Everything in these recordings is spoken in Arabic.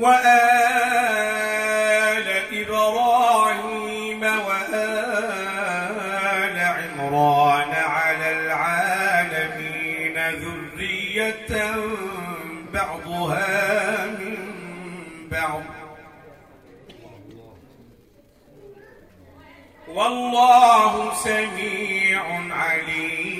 وآل إبراهيم وآل عمران على العالمين ذرية بعضها من بعض. والله سميع عليم.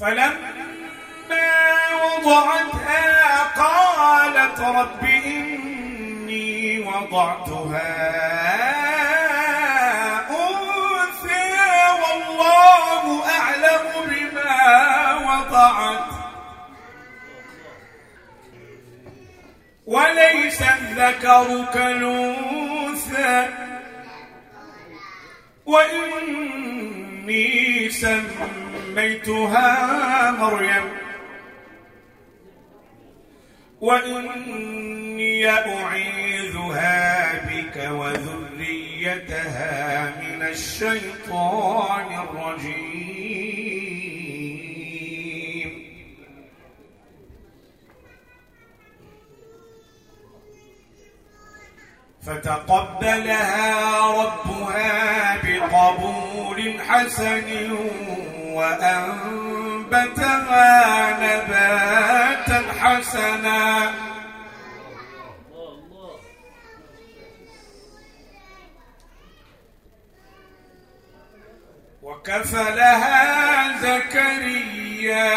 فلما وضعتها قالت رب إني وضعتها أنثى والله أعلم بما وضعت. وليس الذكر كالأنثى. وإني سميتها مريم. وإني أعيذها بك وذريتها من الشيطان الرجيم. فتقبلها ربها بقبول. حسن وأنبتها نباتا حسنا. وكفلها زكريا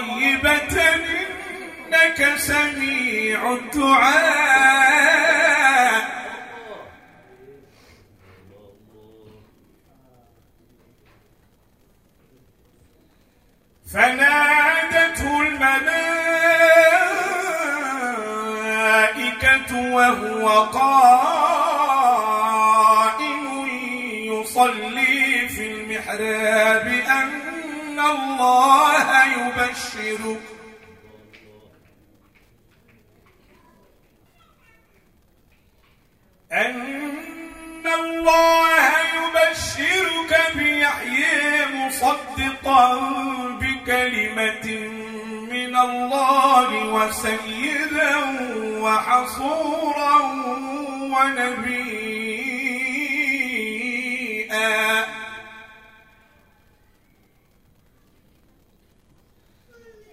طيبة إنك سميع الدعاء. فنادته الملائكة وهو قائم يصلي في المحراب أن الله يبشرك. أن الله يبشرك بيحيى مصدقا بكلمة من الله وسيدا وحصورا ونبيا.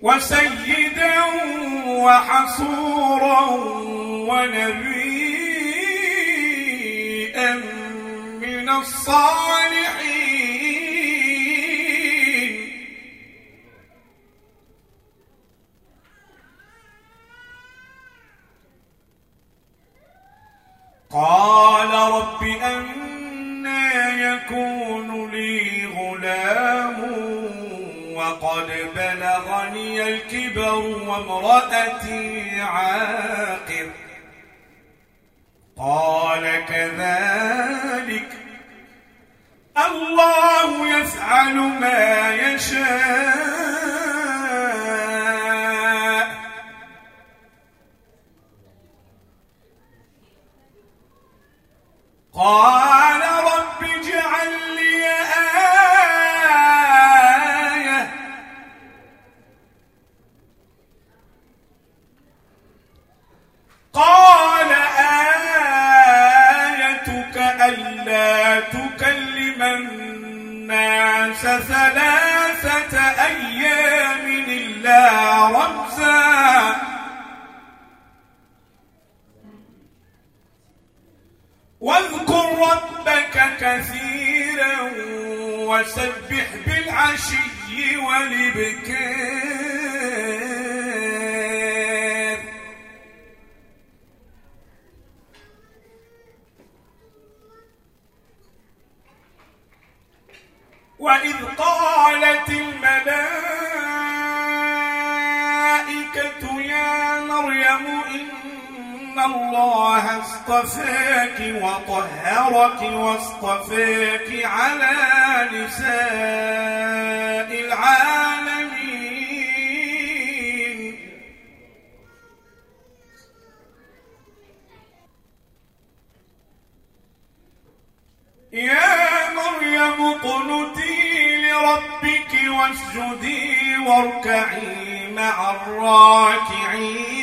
وسيدا وحصورا ونبيا من الصالحين. بلغني الكبر وامرأتي عاقر. قال كذلك. الله يفعل ما يشاء. قال ربك كثيرا وسبح بالعشي والإبكار. وإذ قالت الملائكة يا مريم إن الله اصطفاك وطهرك واصطفاك على نساء العالمين يا مريم اقنتي لربك واسجدي واركعي مع الراكعين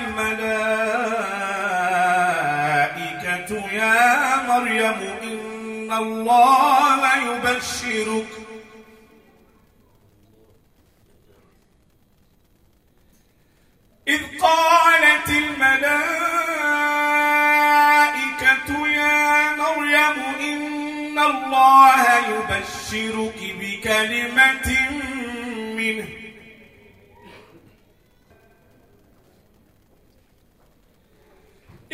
الملائكة يا مريم إن الله يبشرك. إذ قالت الملائكة يا مريم إن الله يبشرك بكلمة منه.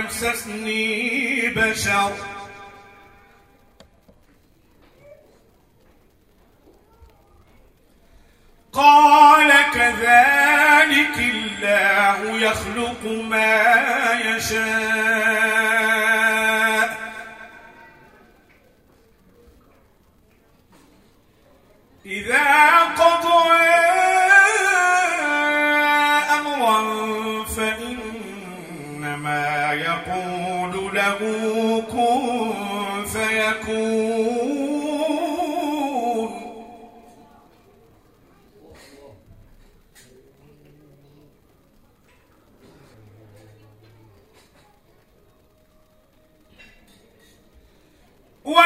يمسسني بشر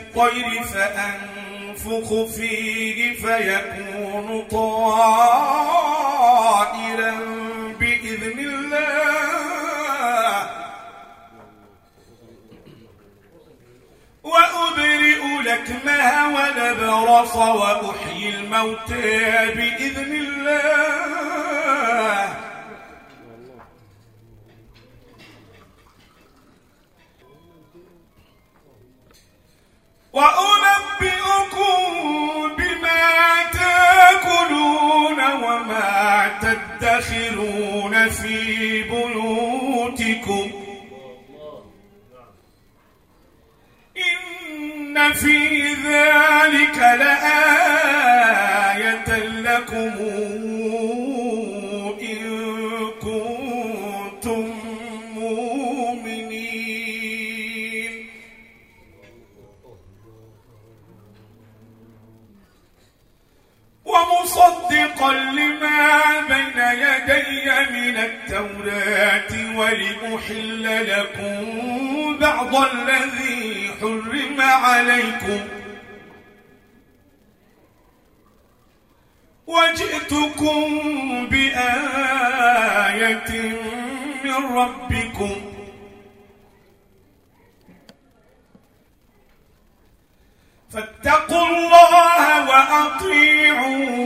الطير فأنفخ فيه فيكون طائرا بإذن الله. وأبرئ لكمها ولبرص وأحيي الموتى بإذن الله. تدخرون في بيوتكم. إن في ذلك لآية لكم. وجئتكم بآية من ربكم. فاتقوا الله وأطيعون.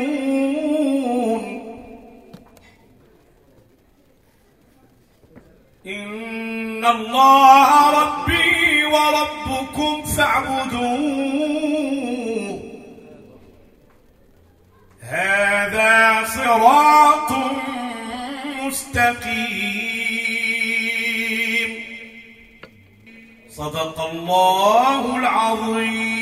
إن الله ربي وربكم فاعبدوه. مستقيم صدق الله العظيم.